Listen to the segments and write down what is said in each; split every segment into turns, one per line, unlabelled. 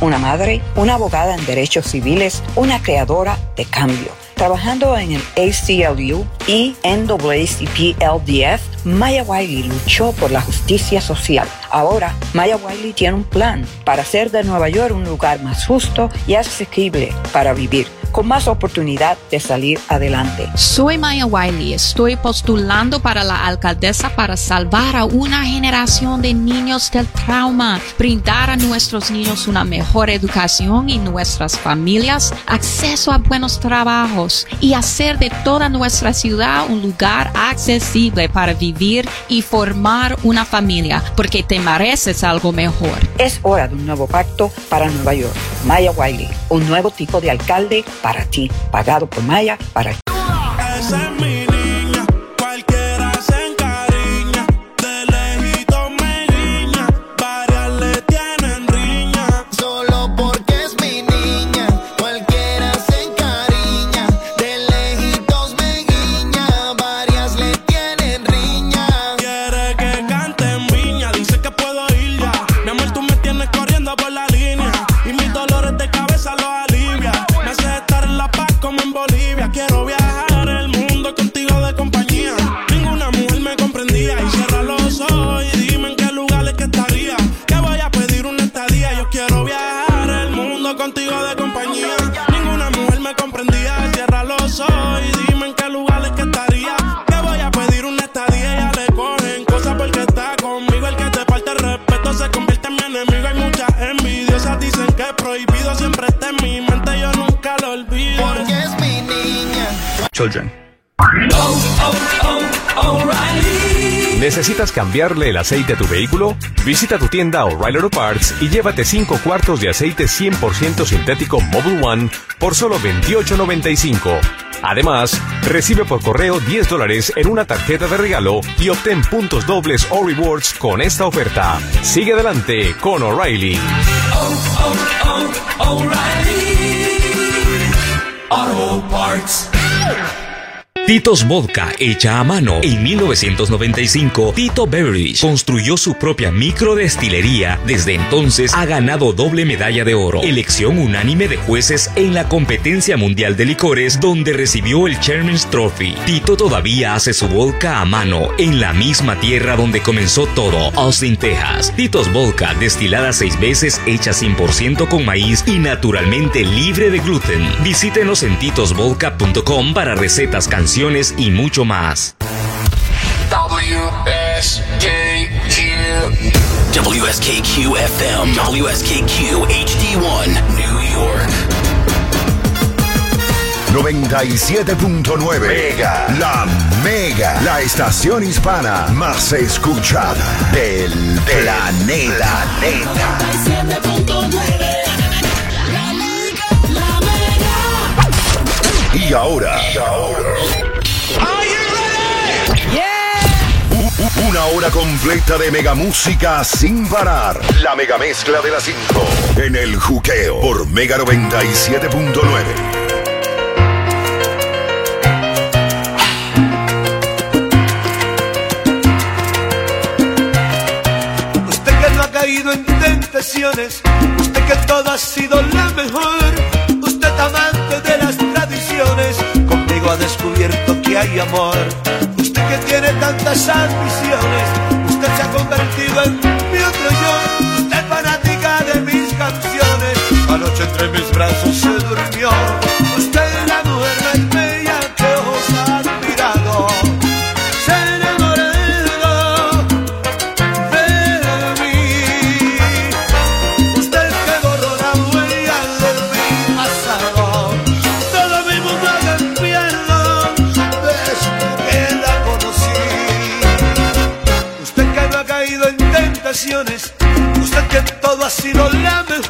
una madre, una abogada en derechos civiles, una creadora de cambio. Trabajando en el ACLU y NAACP-LDF, Maya Wiley luchó por la justicia social. Ahora, Maya Wiley tiene un plan para hacer de Nueva York un lugar más justo y asequible para vivir con más oportunidad de salir adelante.
Soy Maya Wiley, estoy postulando para la alcaldesa para salvar a una generación de niños del trauma, brindar a nuestros niños una mejor educación y nuestras familias acceso a buenos trabajos y hacer de toda nuestra ciudad un lugar accesible para vivir y formar una familia, porque te mereces algo mejor.
Es hora de un nuevo pacto para Nueva York. Maya Wiley, un nuevo tipo de alcalde para ti, pagado por Maya para ti.
Children. ¿Necesitas cambiarle el aceite a tu vehículo? Visita tu tienda O'Reilly Auto Parts y llévate 5 cuartos de aceite 100% sintético Mobile One por solo $28.95. Además, recibe por correo 10 dólares en una tarjeta de regalo y obtén puntos dobles o rewards con esta oferta. Sigue adelante con O'Reilly. Yeah.
Tito's Vodka, hecha a mano. En 1995, Tito Beveridge construyó su propia microdestilería. Desde entonces ha ganado doble medalla de oro, elección unánime de jueces en la competencia mundial de licores, donde recibió el Chairman's Trophy. Tito todavía hace su vodka a mano, en la misma tierra donde comenzó todo, Austin, Texas. Tito's Vodka, destilada seis veces, hecha 100% con maíz y naturalmente libre de gluten. Visítenos en titosvodka.com para recetas, canciones y mucho más.
WSKQ FM, WSKQ HD1, New York.
97.9 Mega, la Mega, la estación hispana más escuchada del planeta. Y ahora, y ahora, una hora completa de mega música sin parar. La mega mezcla de las 5 en el juqueo por Mega 97.9.
Usted que no ha caído en tentaciones, usted que todo ha sido la mejor, usted amante de las tradiciones, conmigo ha descubierto que hay amor. Que tiene tantas ambiciones, usted se ha convertido en mi otro yo, usted fanática de mis canciones, anoche entre mis brazos se durmió. Usted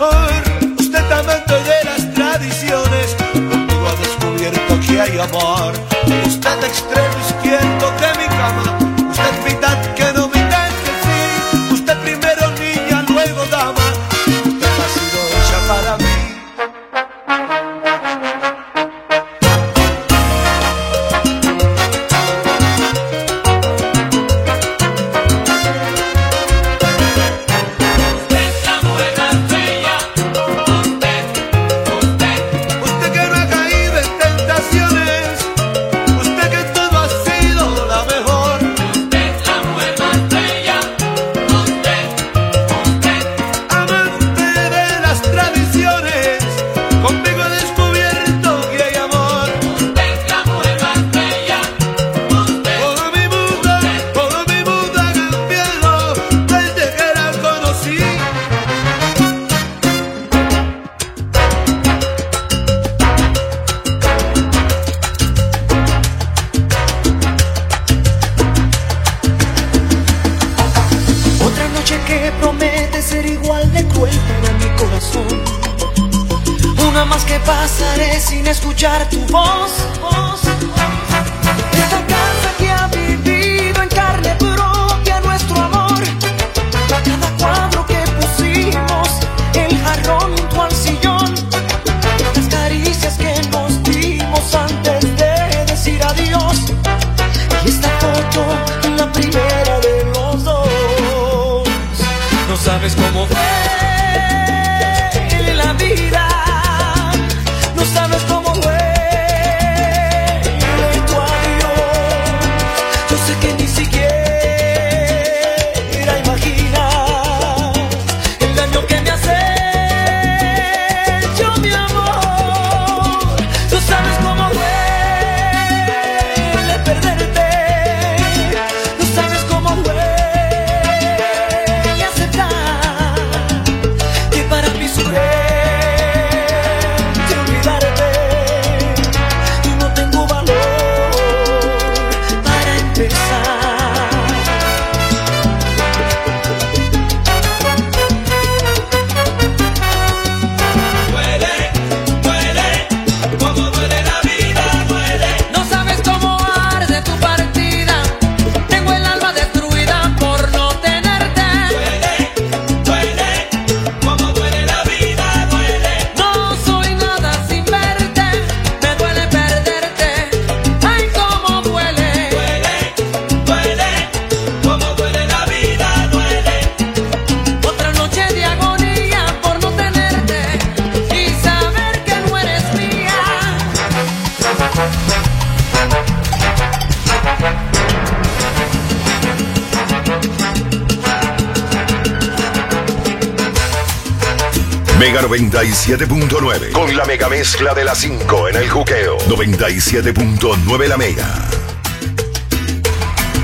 mejor. Usted amante de las tradiciones. Conmigo ha descubierto que hay amor. Usted extremo izquierdo de que
pasaré sin escuchar tu voz. voz.
Mega 97.9 con la mega mezcla de las 5 en el juqueo. 97.9 la mega.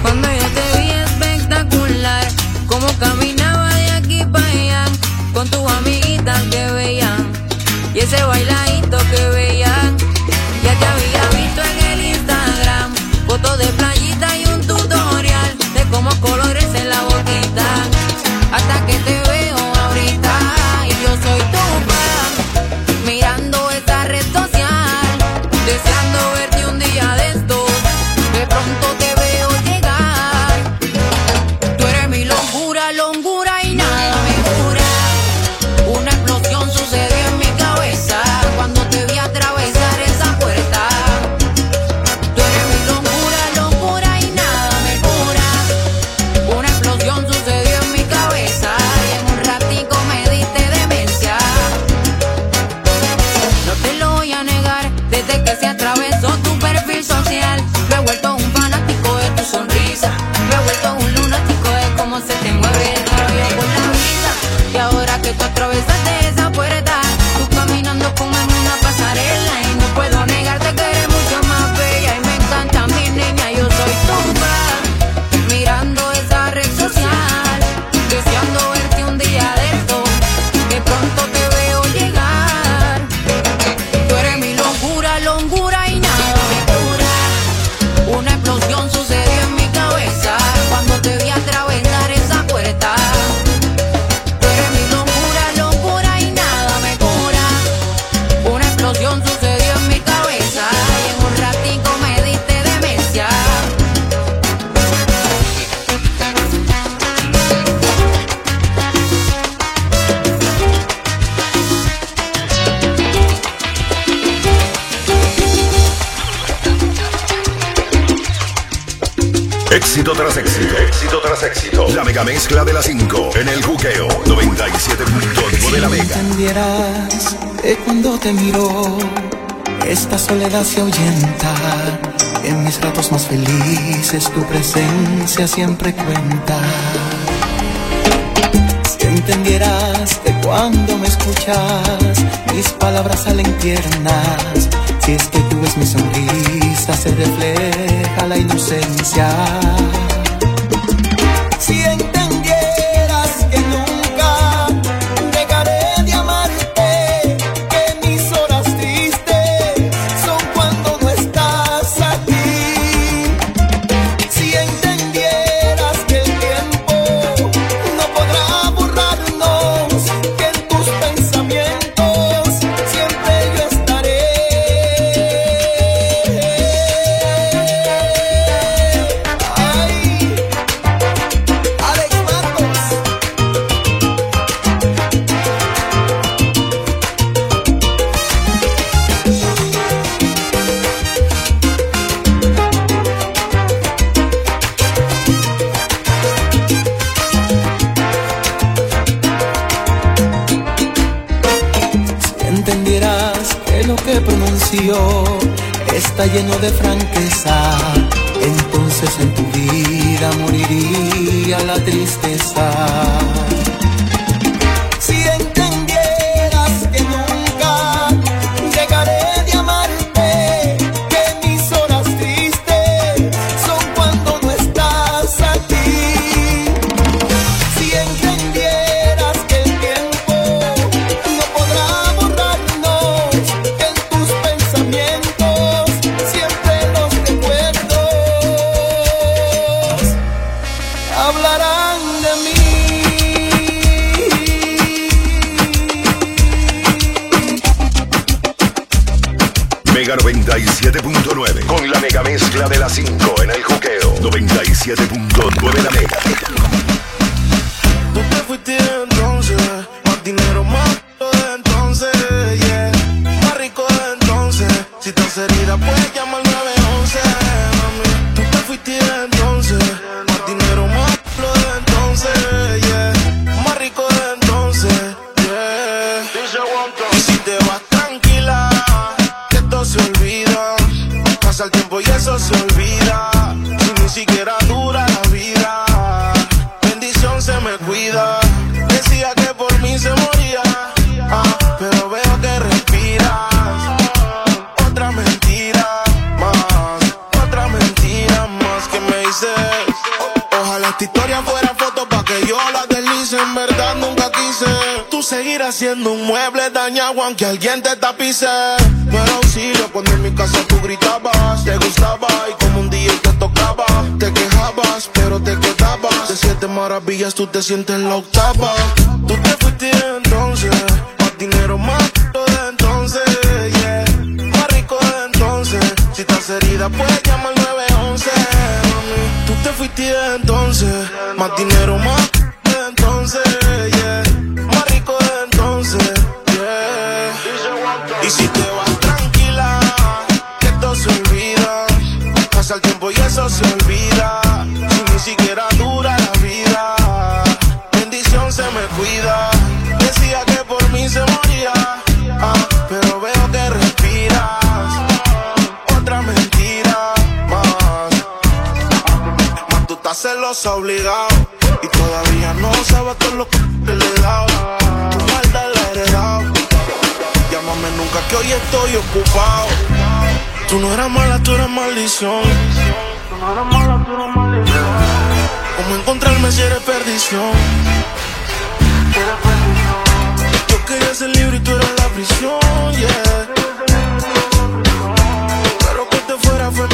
Cuando yo te vi espectacular, como caminaba de aquí para allá, con tus amiguitas que veían, y ese
bailar. mega mezcla de las 5 en el juqueo 97.8 de
la
mega.
Si entendieras que cuando te miro, esta soledad se ahuyenta. En mis ratos más felices, tu presencia siempre cuenta. Si entendieras que cuando me escuchas, mis palabras salen tiernas. Si es que tú ves mi sonrisa, se refleja la inocencia.
Está lleno de franqueza, entonces en tu vida moriría la tristeza.
Verdad nunca quise. Tú seguirás siendo un mueble dañado aunque alguien te tapice. No era auxilio cuando en mi casa tú gritabas. Te gustaba y como un día te tocaba. Te quejabas, pero te quedabas. De siete maravillas tú te sientes en la octava. Tú te fuiste entonces. Más dinero, más de entonces. Yeah. Más rico de entonces. Si estás herida, puedes llamar 911. Mami. Tú te fuiste entonces. Más dinero, más de entonces. Se olvida. Si ni siquiera dura la vida, bendición se me cuida. Decía que por mí se moría, ah, pero veo que respiras. Otra mentira más. Más tú estás celosa obligado. Y todavía no sabes todo lo que le he dado. Tu maldad la he heredado. Llámame nunca que hoy estoy ocupado. Tú no eras mala, tú eras maldición. No mala, tú eras maldición. ¿Cómo encontrarme si eres perdición? Yo quería ser libre y tú eras la prisión, yeah. Pero que te fuera fue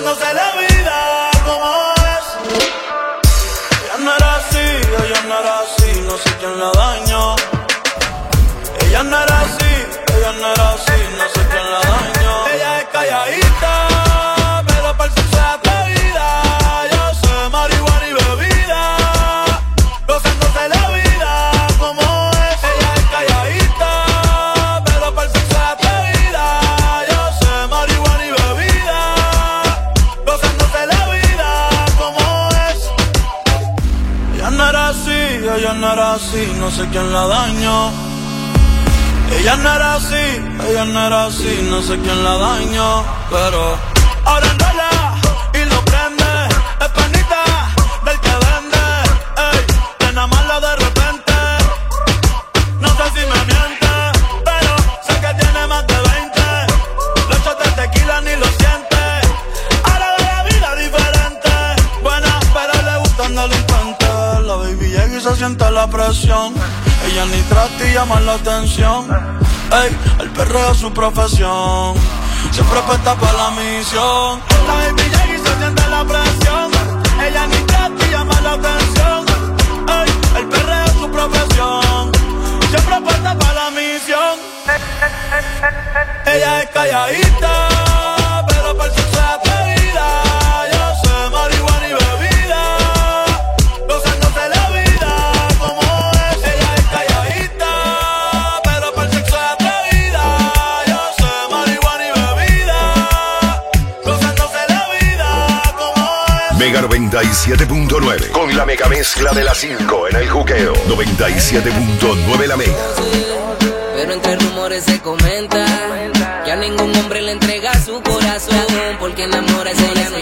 la vida como es. Ella no era así, ella no era así, no sé quién la dañó. Ella no era así, ella no era así, no sé quién la dañó. Ella es calladita, así, no sé quién la dañó. Ella no era así, ella no era así, no sé quién la dañó, pero ahora enrola se siente la presión. Ella ni trata y llama la atención. Ey, el perreo es su profesión. Siempre está para la misión. Se siente la presión. Ella ni trata y llama la atención. Ey, el perreo es su profesión. Siempre está para la misión.
Ella es calladita.
Mega 97.9 con la mega mezcla de la 5 en el juqueo. 97.9 la mega.
Pero entre rumores se comenta que a ningún hombre le entrega su corazón porque enamora ese ya no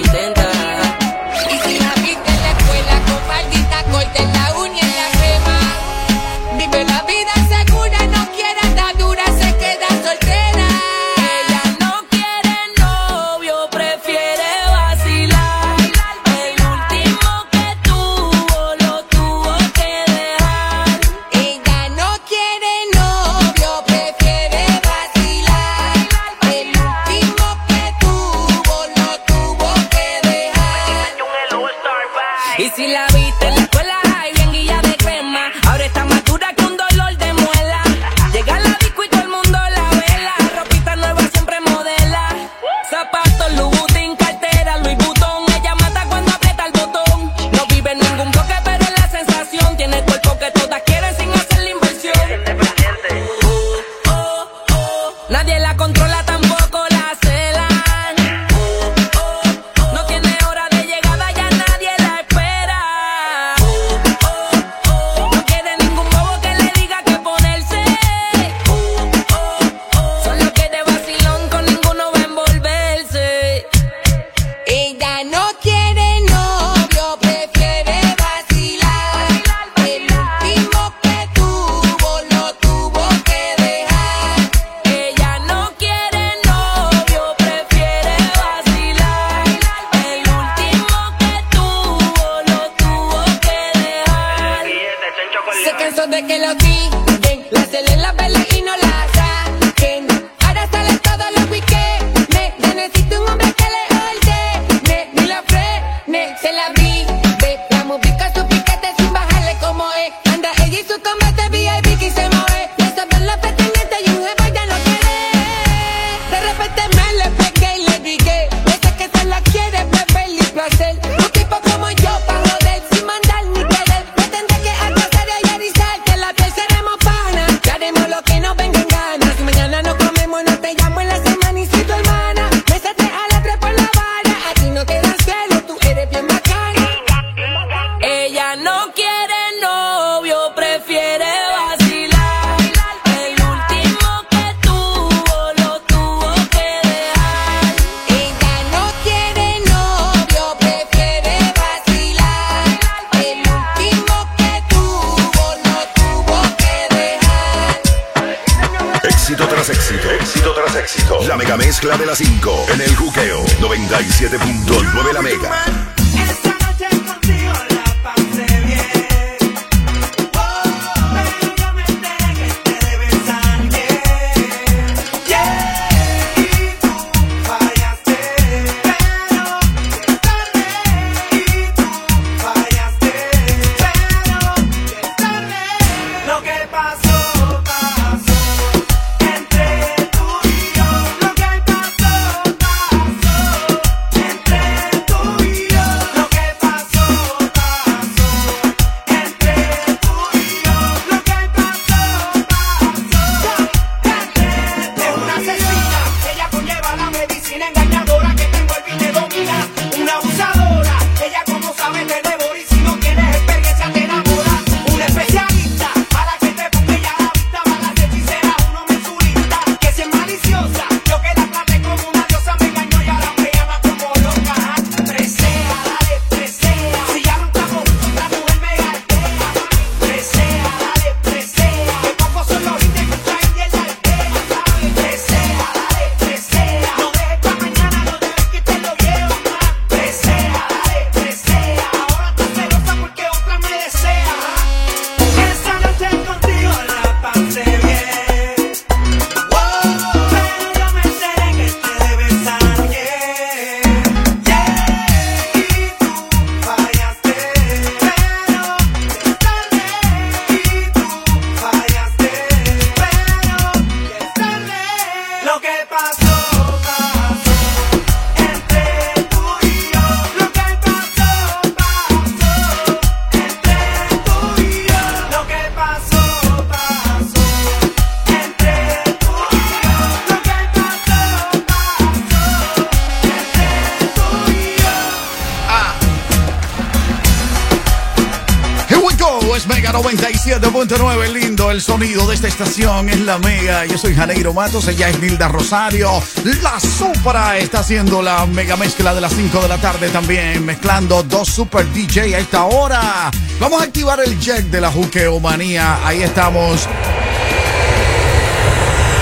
estación es la Mega. Yo soy Janeiro Matos, ella es Nilda Rosario. La Supra está haciendo la mega mezcla de las 5 de la tarde también, mezclando dos Super DJ a esta hora. Vamos a activar el jet de la Juqueomanía. Ahí estamos.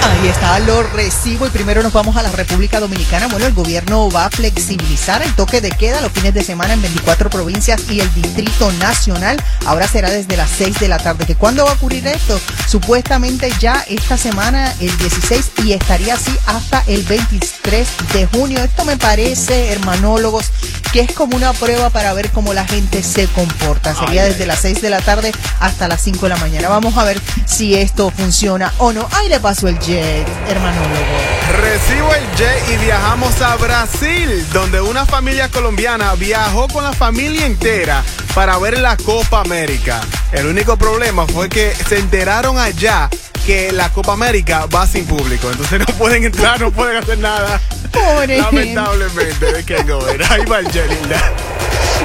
Ahí está, lo recibo y primero nos vamos a la República Dominicana. Bueno, el gobierno va a flexibilizar el toque de queda los fines de semana en 24 provincias y el Distrito Nacional. Ahora será desde las 6 de la tarde. ¿Que ¿Cuándo va a ocurrir esto? Supuestamente ya esta semana, el 16, y estaría así hasta el 23 de junio. Esto me parece, hermanólogos, que es como una prueba para ver cómo la gente se comporta. Sería desde las 6 de la tarde hasta las 5 de la mañana. Vamos a ver si esto funciona o no. Ahí le pasó el jet, hermanólogo.
Recibo el jet y viajamos a Brasil, donde una familia colombiana viajó con la familia entera para ver la Copa América. El único problema fue que se enteraron allá que la Copa América va sin público, entonces no pueden entrar, no pueden hacer nada.
Pobre
Lamentablemente, de que go. Ahí va el jet, Linda.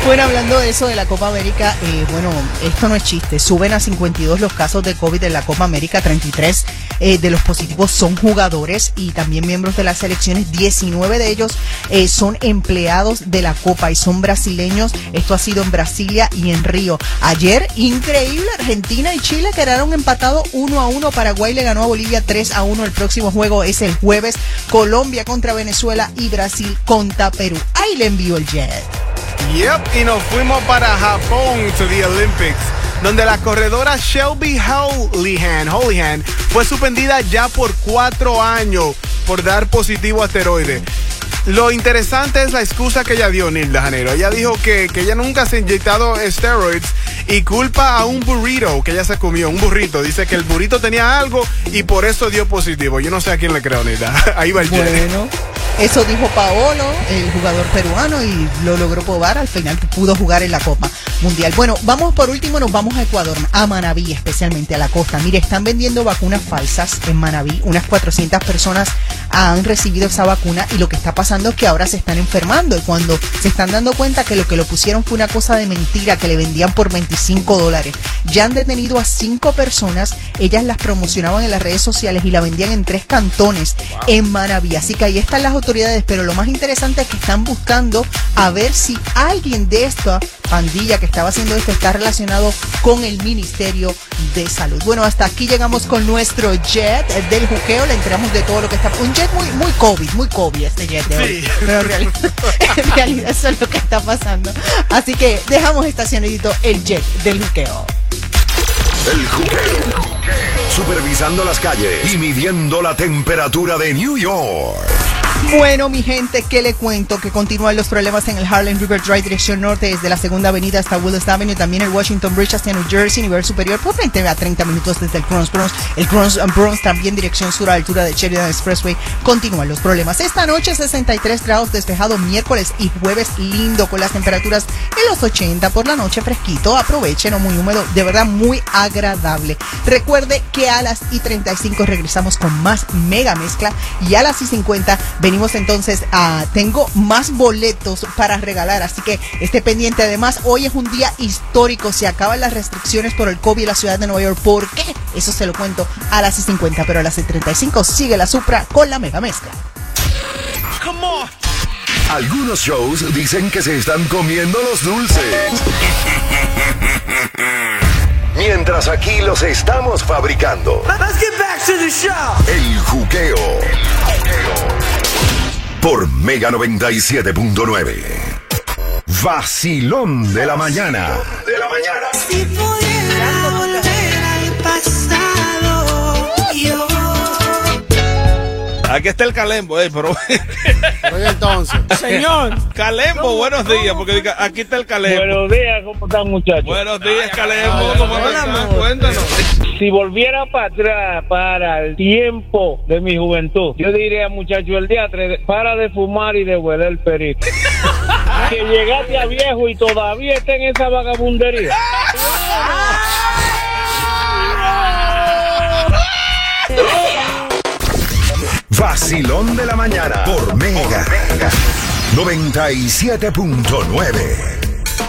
Bueno, hablando de eso de la Copa América, eh, bueno, esto no es chiste. Suben a 52 los casos de COVID en la Copa América, 33 eh, de los positivos son jugadores y también miembros de las selecciones. 19 de ellos eh, son empleados de la Copa y son brasileños. Esto ha sido en Brasilia y en Río. Ayer, increíble, Argentina y Chile quedaron empatados 1 a 1. Paraguay le ganó a Bolivia 3 a 1. El próximo juego es el jueves. Colombia contra Venezuela y Brasil contra Perú. Ahí le envío el jet.
Yep, y nos fuimos para Japón to the Olympics, donde la corredora Shelby Houlihan, Houlihan fue suspendida ya por cuatro años por dar positivo a esteroide. Lo interesante es la excusa que ella dio, Nilda Janeiro. Ella dijo que, que ella nunca se ha inyectado steroids y culpa a un burrito que ella se comió, un burrito. Dice que el burrito tenía algo y por eso dio positivo. Yo no sé a quién le creo, Nilda. Ahí va el.
Bueno, eso dijo Paolo, el jugador peruano, y lo logró probar. Al final pudo jugar en la Copa Mundial. Bueno, vamos por último, nos vamos a Ecuador, a Manabí, especialmente a la costa. Mire, están vendiendo vacunas falsas en Manabí. Unas 400 personas han recibido esa vacuna y lo que está pasando es que ahora se están enfermando. Y cuando se están dando cuenta que lo que lo pusieron fue una cosa de mentira, que le vendían por 25 dólares. Ya han detenido a cinco personas. Ellas las promocionaban en las redes sociales y la vendían en tres cantones en Manabí. Así que ahí están las autoridades, pero lo más interesante es que están buscando a ver si alguien de esta pandilla que estaba haciendo esto está relacionado con el Ministerio de Salud. Bueno, hasta aquí llegamos con nuestro jet del juqueo, le enteramos de todo lo que está. Un jet muy, muy COVID, muy COVID este jet de hoy.
Sí.
Pero en realidad, en realidad eso es lo que está pasando. Así que dejamos estacionadito el jet del juqueo.
El juqueo. Supervisando las calles y midiendo la temperatura de New York.
Bueno, mi gente, ¿qué le cuento? Que continúan los problemas en el Harlem River Drive, dirección norte, desde la segunda avenida hasta Willis Avenue, también el Washington Bridge hacia New Jersey, nivel superior, por 20 a 30 minutos desde el Bronx Bronx. El Bronx, Bronx también dirección sur a altura de Sheridan Expressway. Continúan los problemas. Esta noche 63 grados despejado, miércoles y jueves lindo, con las temperaturas en los 80 por la noche fresquito. Aprovechen, no muy húmedo, de verdad muy agradable. Recuerde que a las y 35 regresamos con más mega mezcla y a las y 50 venimos entonces a tengo más boletos para regalar, así que esté pendiente. Además, hoy es un día histórico, se acaban las restricciones por el COVID en la ciudad de Nueva York. ¿Por qué? Eso se lo cuento a las y 50, pero a las y 35 sigue la Supra con la mega mezcla.
Algunos shows dicen que se están comiendo los dulces. Mientras aquí los estamos fabricando.
Let's get back to the show.
El juqueo. Por Mega 97.9. Vacilón de la mañana. De la mañana.
Aquí está el Calembo, eh, pero.
Oye, entonces.
Señor. Calembo, buenos días, porque diga, aquí está el Calembo.
Buenos días, ¿cómo están muchachos?
Buenos días, Calembo, ¿cómo están? Cuéntanos.
Si volviera para atrás, para el tiempo de mi juventud, yo diría, muchacho, el día 3, para de fumar y de hueler el perito. que llegaste a viejo y todavía está en esa vagabundería.
Vacilón de la mañana. Por Mega. 97.9.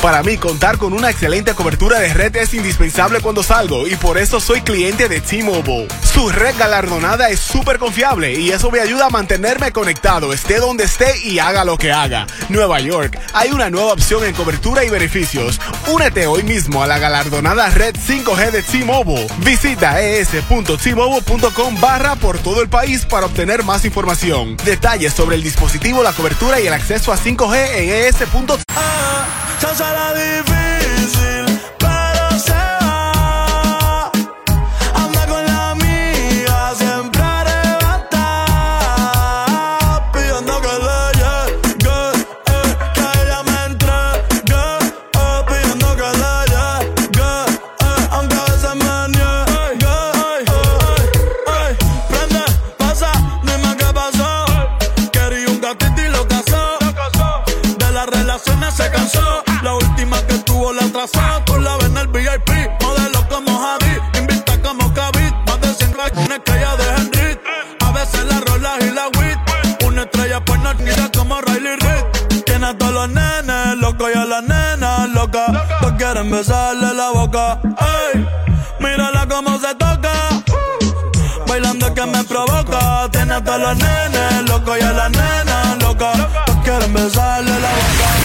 Para mí, contar con una excelente cobertura de red es indispensable cuando salgo y por eso soy cliente de T-Mobile. Su red galardonada es súper confiable y eso me ayuda a mantenerme conectado, esté donde esté y haga lo que haga. Nueva York, hay una nueva opción en cobertura y beneficios. Únete hoy mismo a la galardonada red 5G de T-Mobile. Visita es.tmobile.com barra por todo el país para obtener más información. Detalles sobre el dispositivo, la cobertura y el acceso a 5G en es.tmobile.
Hace la a los nenes locos y a las nenas locas. Todos quieren besarle la boca.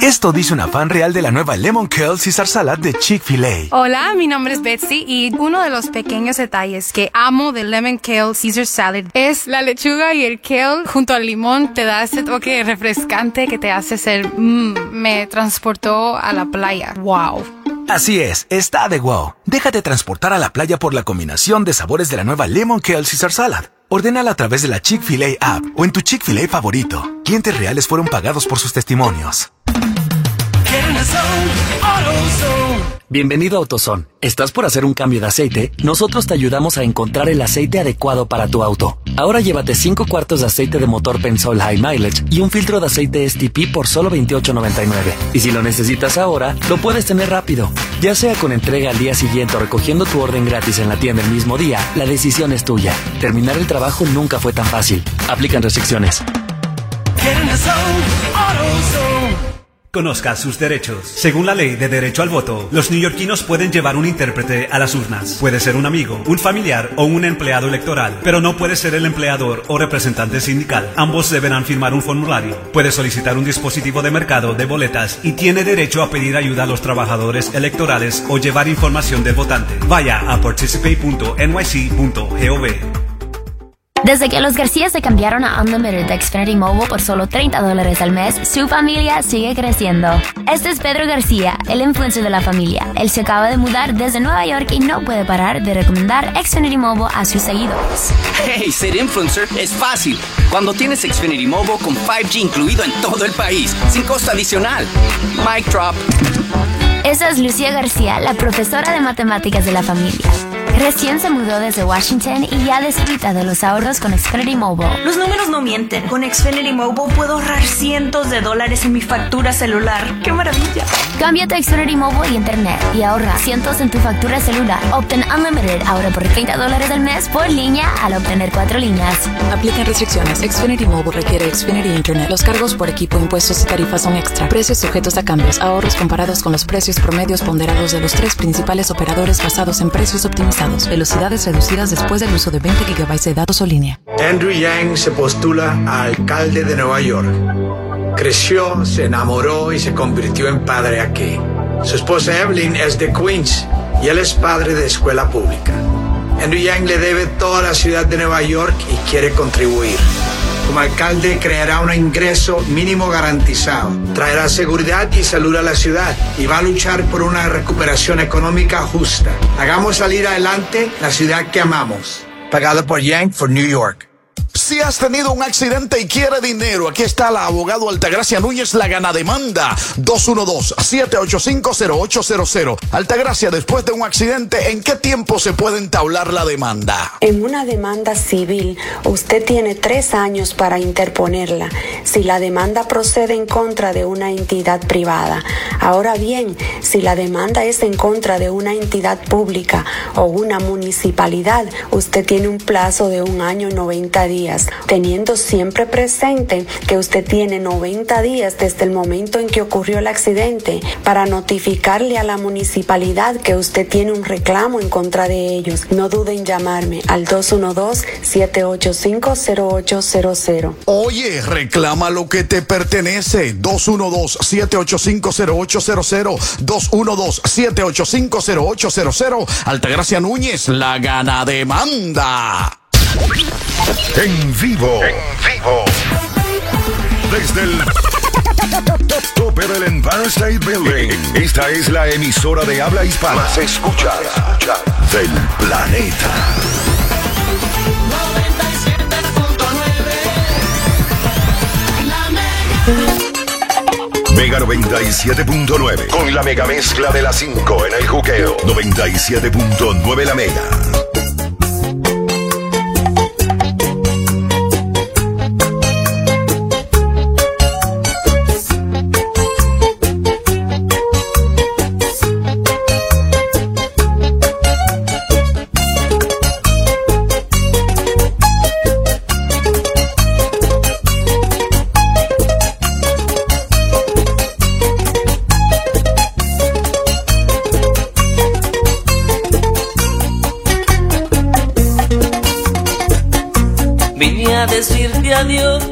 Esto dice una fan real de la nueva Lemon Curl Caesar Salad de Chick-fil-A.
Hola, mi nombre es Betsy y uno de los pequeños detalles que amo del Lemon Kale Caesar Salad es la lechuga y el kale junto al limón te da ese toque refrescante que te hace ser mmm, me transportó a la playa. Wow.
Así es, está de wow. Déjate transportar a la playa por la combinación de sabores de la nueva Lemon Kale Caesar Salad. Ordénala a través de la Chick-fil-A app o en tu Chick-fil-A favorito. Clientes reales fueron pagados por sus testimonios.
Bienvenido a AutoZone. ¿Estás por hacer un cambio de aceite? Nosotros te ayudamos a encontrar el aceite adecuado para tu auto. Ahora llévate 5 cuartos de aceite de motor Pensol High Mileage y un filtro de aceite STP por solo $28.99. Y si lo necesitas ahora, lo puedes tener rápido. Ya sea con entrega al día siguiente o recogiendo tu orden gratis en la tienda el mismo día, la decisión es tuya. Terminar el trabajo nunca fue tan fácil. Aplican restricciones.
Conozca sus derechos. Según la ley de derecho al voto, los neoyorquinos pueden llevar un intérprete a las urnas. Puede ser un amigo, un familiar o un empleado electoral, pero no puede ser el empleador o representante sindical. Ambos deberán firmar un formulario. Puede solicitar un dispositivo de mercado de boletas y tiene derecho a pedir ayuda a los trabajadores electorales o llevar información del votante. Vaya a participate.nyc.gov.
Desde que los García se cambiaron a Unlimited de Xfinity Mobile por solo 30 dólares al mes, su familia sigue creciendo. Este es Pedro García, el influencer de la familia. Él se acaba de mudar desde Nueva York y no puede parar de recomendar Xfinity Mobile a sus seguidores.
Hey, ser influencer es fácil. Cuando tienes Xfinity Mobile con 5G incluido en todo el país, sin costo adicional. Mic drop.
Esa es Lucía García, la profesora de matemáticas de la familia. Recién se mudó desde Washington y ya disfruta de los ahorros con Xfinity Mobile.
Los números no mienten. Con Xfinity Mobile puedo ahorrar cientos de dólares en mi factura celular. ¡Qué maravilla!
Cámbiate a Xfinity Mobile y Internet y ahorra cientos en tu factura celular. Obtén Unlimited ahora por 30 dólares al mes por línea al obtener cuatro líneas.
Aplican restricciones. Xfinity Mobile requiere Xfinity Internet. Los cargos por equipo, impuestos y tarifas son extra. Precios sujetos a cambios. Ahorros comparados con los precios promedios ponderados de los tres principales operadores basados en precios optimizados. Velocidades reducidas después del uso de 20 GB de datos o línea.
Andrew Yang se postula a alcalde de Nueva York. Creció, se enamoró y se convirtió en padre aquí. Su esposa Evelyn es de Queens y él es padre de escuela pública. Andrew Yang le debe toda la ciudad de Nueva York y quiere contribuir. Como alcalde creará un ingreso mínimo garantizado, traerá seguridad y salud a la ciudad y va a luchar por una recuperación económica justa. Hagamos salir adelante la ciudad que amamos. Pagado por Yang for New York.
Si has tenido un accidente y quiere dinero, aquí está la abogado Altagracia Núñez, la gana demanda 212-785-0800. Altagracia, después de un accidente, ¿en qué tiempo se puede entablar la demanda?
En una demanda civil, usted tiene tres años para interponerla si la demanda procede en contra de una entidad privada. Ahora bien, si la demanda es en contra de una entidad pública o una municipalidad, usted tiene un plazo de un año y 90 días, teniendo siempre presente que usted tiene 90 días desde el momento en que ocurrió el accidente para notificarle a la municipalidad que usted tiene un reclamo en contra de ellos. No duden en llamarme al 212-785-0800.
Oye, reclama lo que te pertenece. 212-785-0800. 212-785-0800. Altagracia Núñez, la gana demanda.
En vivo. En vivo. Desde el tope del Empire State Building. Esta es la emisora de habla hispana. Más escuchada del planeta. Mega 97.9 con la mega mezcla de las 5 en el juqueo. 97.9 la mega.
Decirte adiós.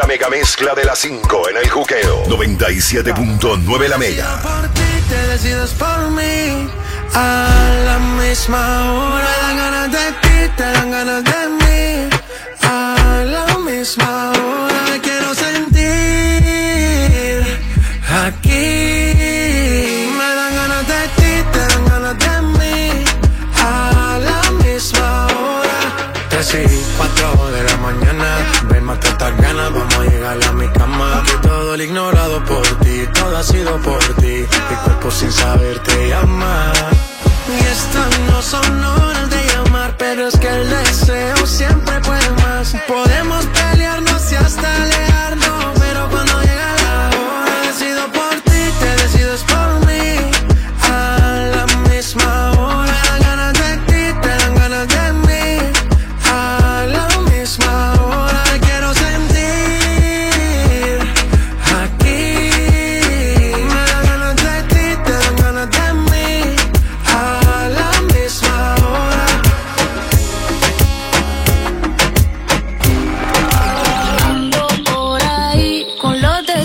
la mega mezcla de las 5 en el juqueo. 97.9 la mega.
Por
ti, te
decides por mí. A la misma hora dan ganas de ti, te dan ganas de mí. A la misma
ignorado por ti, todo ha sido por ti. Mi cuerpo sin saber te llama.
Y estas no son horas de llamar, pero es que el deseo siempre puede más. Podemos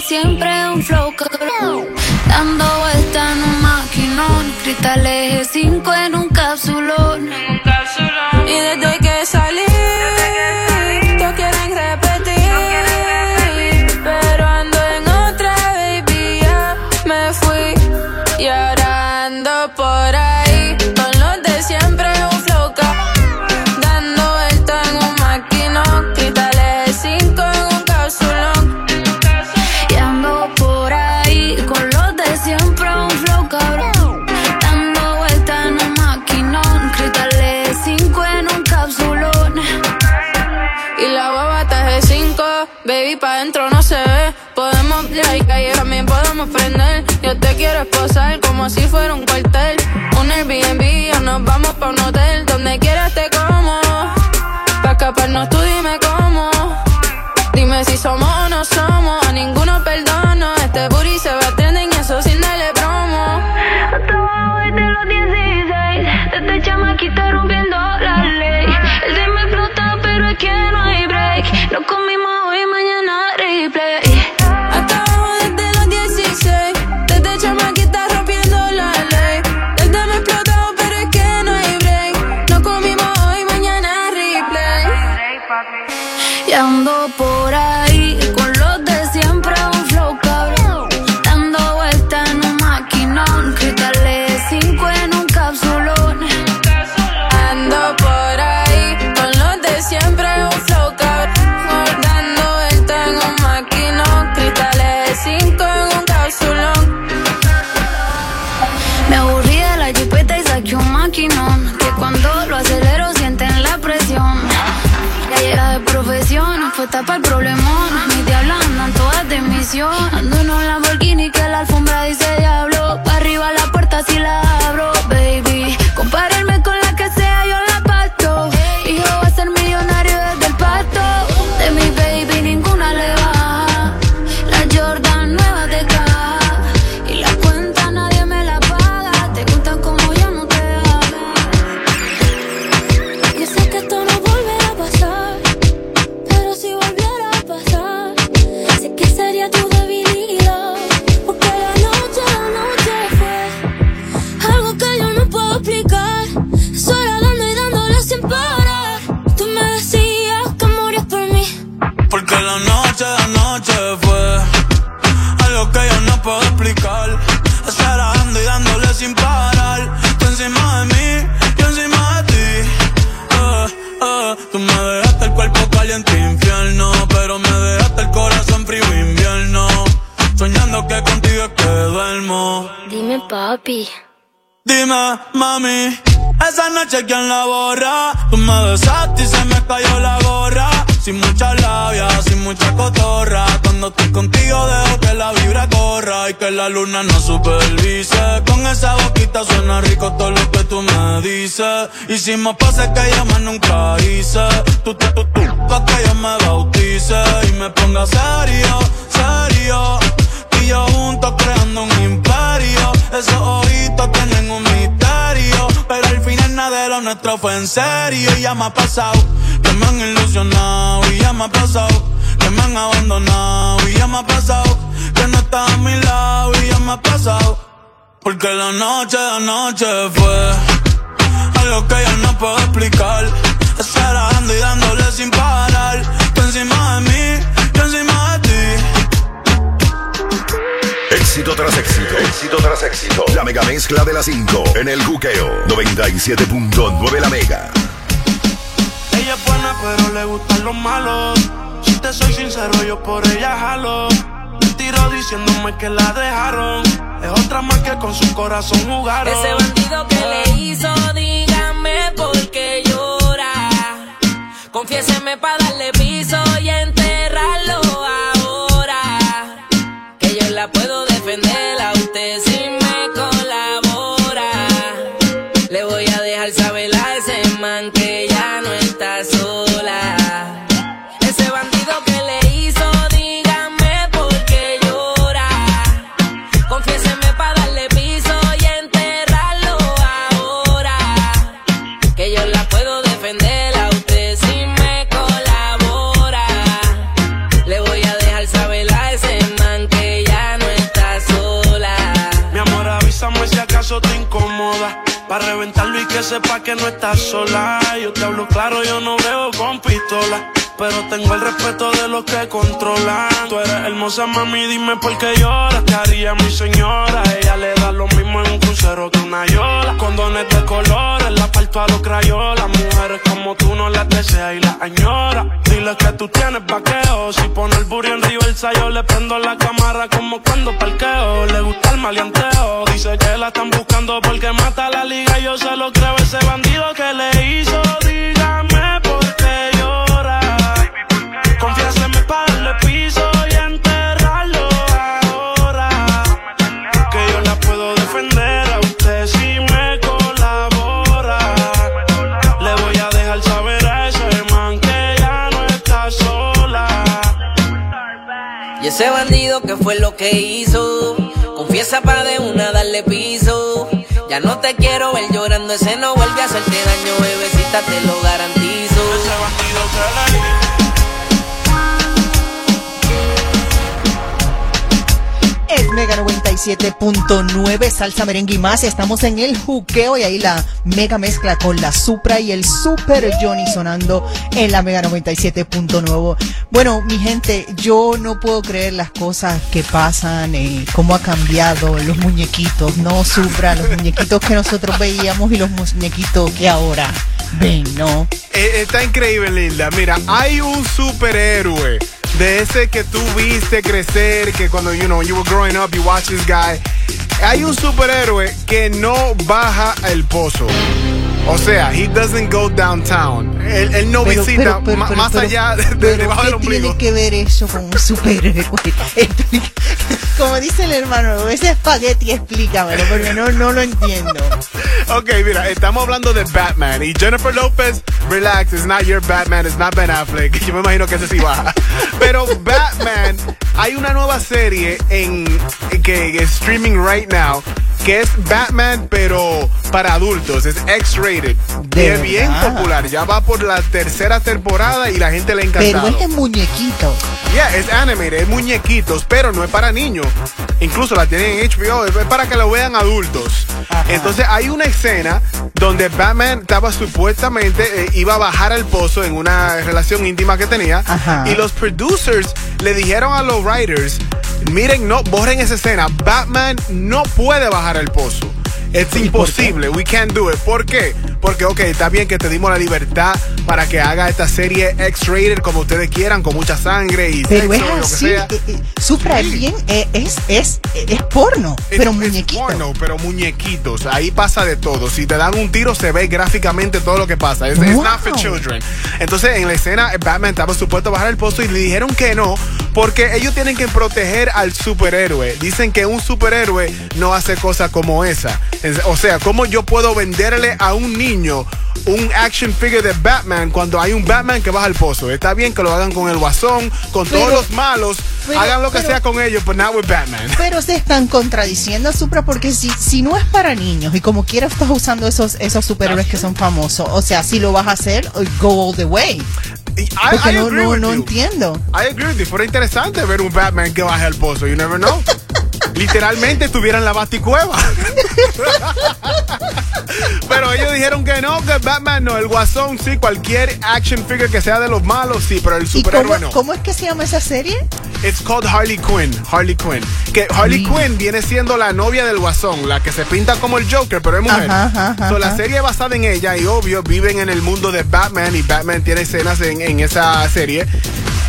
siempre un flow cabrón. Dando vueltas en un maquinón, cristal eje 5 en un cápsulón Yo te quiero esposar como si fuera un cuartel. Un Airbnb o nos vamos pa' un hotel. Donde quieras te como. Pa' escaparnos tú dime cómo. Dime si somos
Que cuando lo acelero sienten la presión. Ya era de profesión, fue tapa el problemón Mis diablas andan todas de misión noche
quién la borra. Tú me besaste y se me cayó la gorra. Sin mucha labia, sin mucha cotorra. Cuando estoy contigo dejo que la vibra corra y que la luna no supervise. Con esa boquita suena rico todo lo que tú me dices. Hicimos pases que yo más nunca hice. Tú, tú, tú, tú, pa' que yo me bautice y me ponga serio, serio. Y yo juntos creando un imperio. Esos ojitos tienen un misterio. Pero al final nada de nuestro fue en serio. Y ya me ha pasado que me han ilusionado. Y ya me ha pasado que me han abandonado. Y ya me ha pasado que no estás a mi lado. Y ya me ha pasado. Porque la noche, la noche fue algo que yo no puedo explicar. Esperando y dándole sin parar. Tú encima de mí, yo encima de ti.
Éxito tras éxito. Éxito tras éxito. La mega mezcla de las 5 en el juqueo. 97.9 la mega.
Ella es buena, pero le gustan los malos. Si te soy sincero, yo por ella jalo. Me tiro diciéndome que la dejaron. Es otra más que con su corazón jugaron.
Ese bandido que le hizo, dígame por qué llora. Confiéseme para darle que
sepa que no estás sola. Yo te hablo claro, yo no veo con pistola. Pero tengo el respeto de los que controlan. Tú eres hermosa, mami, dime por qué lloras. ¿Qué haría mi señora? Ella le da lo mismo en un crucero que una yola. Condones de colores, la parto a los crayolas. Mujeres como tú no las deseas y las añora. Dile que tú tienes vaqueo. Si pone el burro en reversa, yo le prendo la cámara como cuando parqueo. Le gusta el maleanteo. Dice que la están buscando porque mata la liga. Yo se lo creo, ese bandido que le hizo.
Ese bandido que fue lo que hizo, confiesa pa' de una darle piso. Ya no te quiero ver llorando, ese no vuelve a hacerte daño, bebecita, te lo garantizo.
Ese bandido que
Mega 97.9 Salsa Merengue y más. Estamos en el juqueo y ahí la mega mezcla con la Supra y el Super Johnny sonando en la Mega 97.9. Bueno, mi gente, yo no puedo creer las cosas que pasan, eh, cómo ha cambiado los muñequitos, no Supra, los muñequitos que nosotros veíamos y los muñequitos que ahora ven, ¿no?
Eh, está increíble, Linda. Mira, hay un superhéroe de ese que tú viste crecer, que cuando, you know, you were growing up, you watch this guy. Hay un superhéroe que no baja el pozo. O sea, he doesn't go downtown. Él, él no
Pero,
visita
pero, pero,
más allá de, debajo
¿qué
del ombligo.
tiene que ver eso con un superhéroe? Como dice el hermano, ese espagueti explícamelo, porque no, no lo entiendo.
Ok, mira, estamos hablando de Batman y Jennifer Lopez, relax, it's not your Batman, it's not Ben Affleck. Yo me imagino que ese sí baja. Pero Batman, hay una nueva serie en que es streaming right now que es Batman pero para adultos, es X-rated.
¿De
Bien, popular, ya va por la tercera temporada y la gente le ha
Pero es de muñequito.
Yeah, es animated, es muñequitos, pero no es para niños. Incluso la tienen en HBO, es para que lo vean adultos. Entonces hay una escena donde Batman estaba supuestamente, eh, iba a bajar al pozo en una relación íntima que tenía. Y los producers le dijeron a los writers, miren, no, borren esa escena. Batman no puede bajar al pozo. Es imposible, we can't do it. ¿Por qué? Porque, ok, está bien que te dimos la libertad para que haga esta serie X-rated como ustedes quieran, con mucha sangre y
Pero es
lo que
así,
sea.
eh, eh, Supra es bien, eh, es, es, es porno, pero muñequito.
porno, pero muñequitos. Ahí pasa de todo. Si te dan un tiro, se ve gráficamente todo lo que pasa. Es it's not for children. Entonces, en la escena, Batman estaba supuesto a bajar el pozo y le dijeron que no, porque ellos tienen que proteger al superhéroe. Dicen que un superhéroe no hace cosas como esa. Es- O sea, ¿cómo yo puedo venderle a un niño un action figure de Batman cuando hay un Batman que baja el pozo? Está bien que lo hagan con el guasón, con
Pero-
todos los malos.
pero-
hagan lo que
pero-
sea con ellos, but not with Batman.
Pero se están contradiciendo, Supra, porque si, si no es para niños y como quiera estás usando esos, esos superhéroes que son famosos, o sea, si lo vas a hacer, go all the way.
I,
Porque
I
no,
agree
no, no entiendo.
I agree with you. Fuera interesante ver un Batman que baje al pozo. You never know. Literalmente estuviera en la baticueva. pero ellos dijeron que no, que Batman no. El guasón sí, cualquier action figure que sea de los malos sí, pero el
¿Y
superhéroe
cómo,
no.
cómo es que se llama esa serie?
It's called Harley Quinn. Harley Quinn. Que Harley Quinn viene siendo la novia del guasón, la que se pinta como el Joker, pero es mujer.
Ajá, ajá, ajá,
So, la serie es basada en ella y obvio viven en el mundo de Batman y Batman tiene escenas en, en esa serie.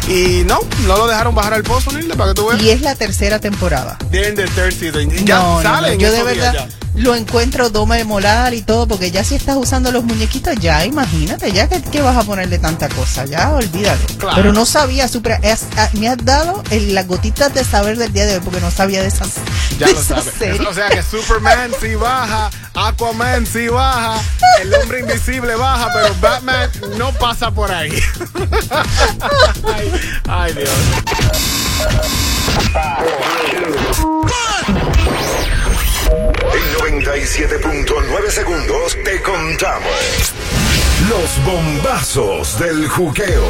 Y no, no lo dejaron bajar al pozo, Nilda, para que tú veas.
Y es la tercera temporada.
The third season. Ya
no, yo de
días
verdad lo encuentro molar y todo, porque ya si estás usando los muñequitos, ya imagínate, ya que, que vas a ponerle tanta cosa, ya olvídalo.
Claro.
Pero no sabía, es- ah, me has dado el- las gotitas de saber del día de hoy, porque no sabía de esas.
Ya
de
lo
esas
sabes. O sea que Superman sí baja, Aquaman sí baja, el hombre invisible baja, pero Batman no pasa por ahí. ay, ay, Dios.
En 97.9 segundos te contamos Los bombazos del juqueo.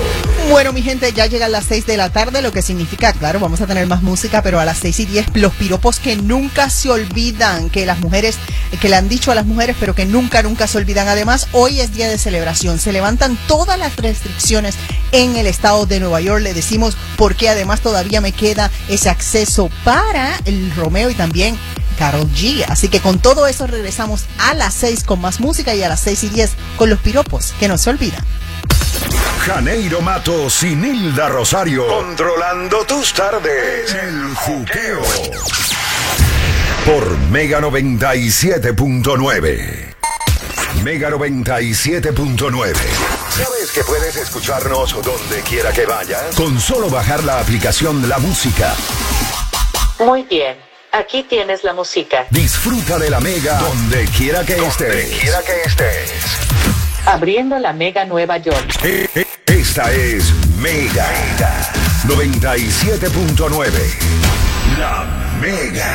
Bueno, mi gente, ya llegan las 6 de la tarde, lo que significa, claro, vamos a tener más música, pero a las 6 y 10 los piropos que nunca se olvidan, que las mujeres, que le han dicho a las mujeres, pero que nunca, nunca se olvidan. Además, hoy es día de celebración, se levantan todas las restricciones en el estado de Nueva York, le decimos porque además todavía me queda ese acceso para el Romeo y también Carol G. Así que con todo eso regresamos a las 6 con más música y a las 6 y 10 con los piropos, que no se olvidan.
Janeiro Matos y Nilda Rosario. Controlando tus tardes. El juqueo. Por Mega 97.9. Mega 97.9. ¿Sabes que puedes escucharnos donde quiera que vayas? Con solo bajar la aplicación La Música.
Muy bien, aquí tienes la música.
Disfruta de la Mega donde quiera que estés. quiera que estés.
Abriendo la Mega Nueva York.
Eh, eh, Esta es Mega 97.9. La Mega.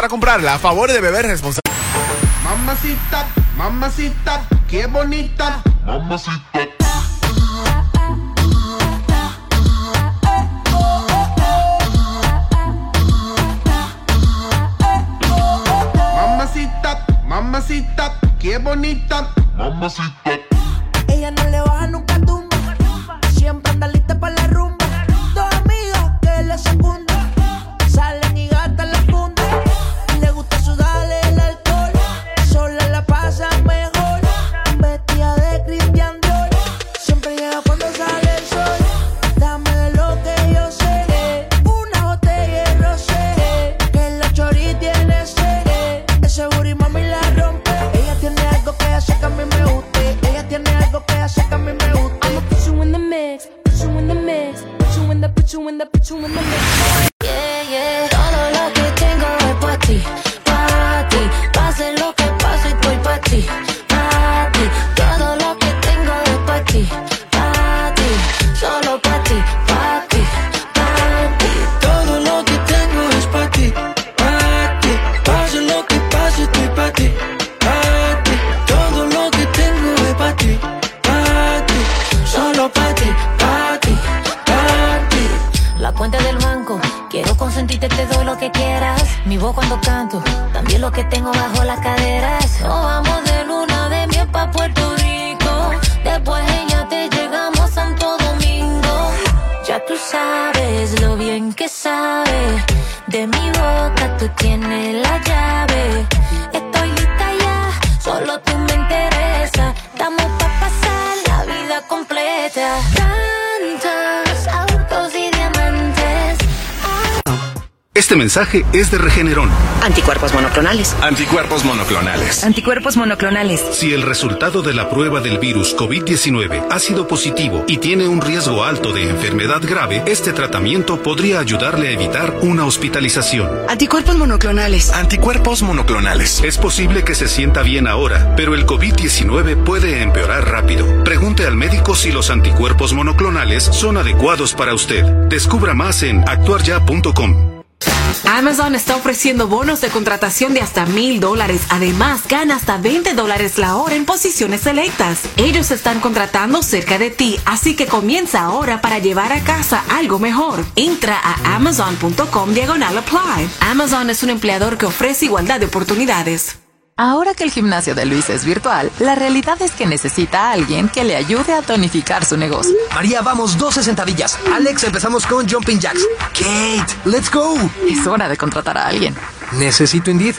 comprarla. A favor de beber responsable.
Mamacita, mamacita, qué bonita. Mamacita. Mamacita, mamacita, qué bonita. Mamacita.
Ella no le baja nunca. Consentirte, te doy lo que quieras. Mi voz cuando canto, también lo que tengo bajo las caderas. Nos vamos de luna de miel pa' Puerto Rico. Después ella te llegamos a Santo Domingo. Ya tú sabes lo bien que sabe. De mi boca tú tienes la llave. Estoy lista ya, solo
Este mensaje es de Regeneron.
Anticuerpos monoclonales.
Anticuerpos monoclonales.
Anticuerpos monoclonales.
Si el resultado de la prueba del virus COVID-19 ha sido positivo y tiene un riesgo alto de enfermedad grave, este tratamiento podría ayudarle a evitar una hospitalización.
Anticuerpos monoclonales.
Anticuerpos monoclonales. Es posible que se sienta bien ahora, pero el COVID-19 puede empeorar rápido. Pregunte al médico si los anticuerpos monoclonales son adecuados para usted. Descubra más en actuarya.com.
Amazon está ofreciendo bonos de contratación de hasta mil dólares. Además, gana hasta 20 dólares la hora en posiciones selectas. Ellos están contratando cerca de ti, así que comienza ahora para llevar a casa algo mejor. Entra a amazon.com diagonal apply. Amazon es un empleador que ofrece igualdad de oportunidades.
Ahora que el gimnasio de Luis es virtual, la realidad es que necesita a alguien que le ayude a tonificar su negocio.
María, vamos, 12 sentadillas. Alex, empezamos con jumping jacks. Kate, let's go.
Es hora de contratar a alguien.
Necesito Indeed.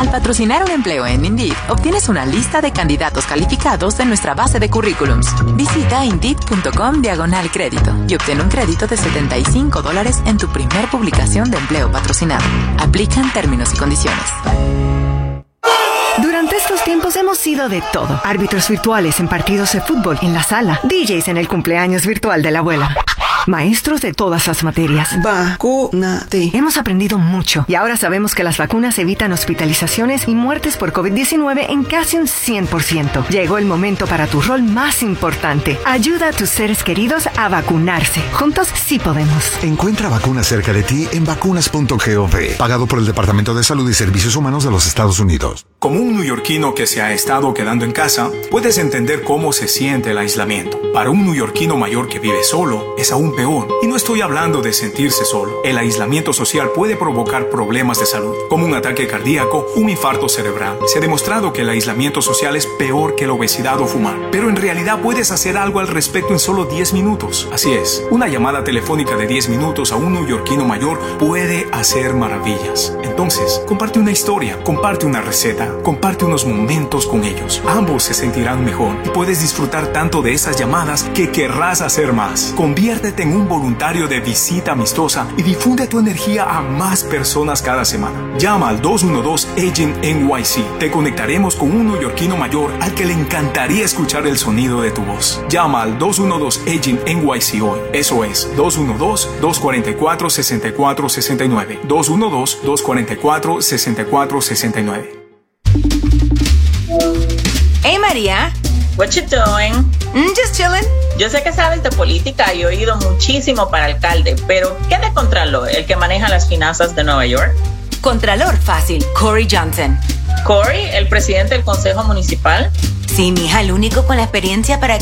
Al patrocinar un empleo en Indeed, obtienes una lista de candidatos calificados de nuestra base de currículums. Visita Indeed.com diagonal crédito y obtén un crédito de 75 dólares en tu primer publicación de empleo patrocinado. Aplican términos y condiciones.
Estos tiempos hemos sido de todo. Árbitros virtuales en partidos de fútbol en la sala, DJs en el cumpleaños virtual de la abuela. Maestros de todas las materias. Vacúnate. Hemos aprendido mucho y ahora sabemos que las vacunas evitan hospitalizaciones y muertes por COVID-19 en casi un 100%. Llegó el momento para tu rol más importante. Ayuda a tus seres queridos a vacunarse. Juntos sí podemos.
Encuentra vacunas cerca de ti en vacunas.gov, pagado por el Departamento de Salud y Servicios Humanos de los Estados Unidos.
Como un neoyorquino que se ha estado quedando en casa, puedes entender cómo se siente el aislamiento. Para un neoyorquino mayor que vive solo, es aún peor. Y no estoy hablando de sentirse solo. El aislamiento social puede provocar problemas de salud, como un ataque cardíaco, un infarto cerebral. Se ha demostrado que el aislamiento social es peor que la obesidad o fumar. Pero en realidad puedes hacer algo al respecto en solo 10 minutos. Así es, una llamada telefónica de 10 minutos a un neoyorquino mayor puede hacer maravillas. Entonces, comparte una historia, comparte una receta, comparte unos momentos con ellos. Ambos se sentirán mejor y puedes disfrutar tanto de esas llamadas que querrás hacer más. Conviértete en un voluntario de visita amistosa y difunde tu energía a más personas cada semana. Llama al 212 Agent NYC. Te conectaremos con un neoyorquino mayor al que le encantaría escuchar el sonido de tu voz. Llama al 212 Agent NYC hoy. Eso es 212-244-6469. 212-244-6469.
Hey María.
What you doing?
Mm, just chilling.
Yo sé que sabes de política y he oído muchísimo para alcalde, pero ¿qué de Contralor, el que maneja las finanzas de Nueva York?
Contralor fácil, Corey Johnson.
Corey, el presidente del Consejo Municipal.
Sí, mija, el único con la experiencia para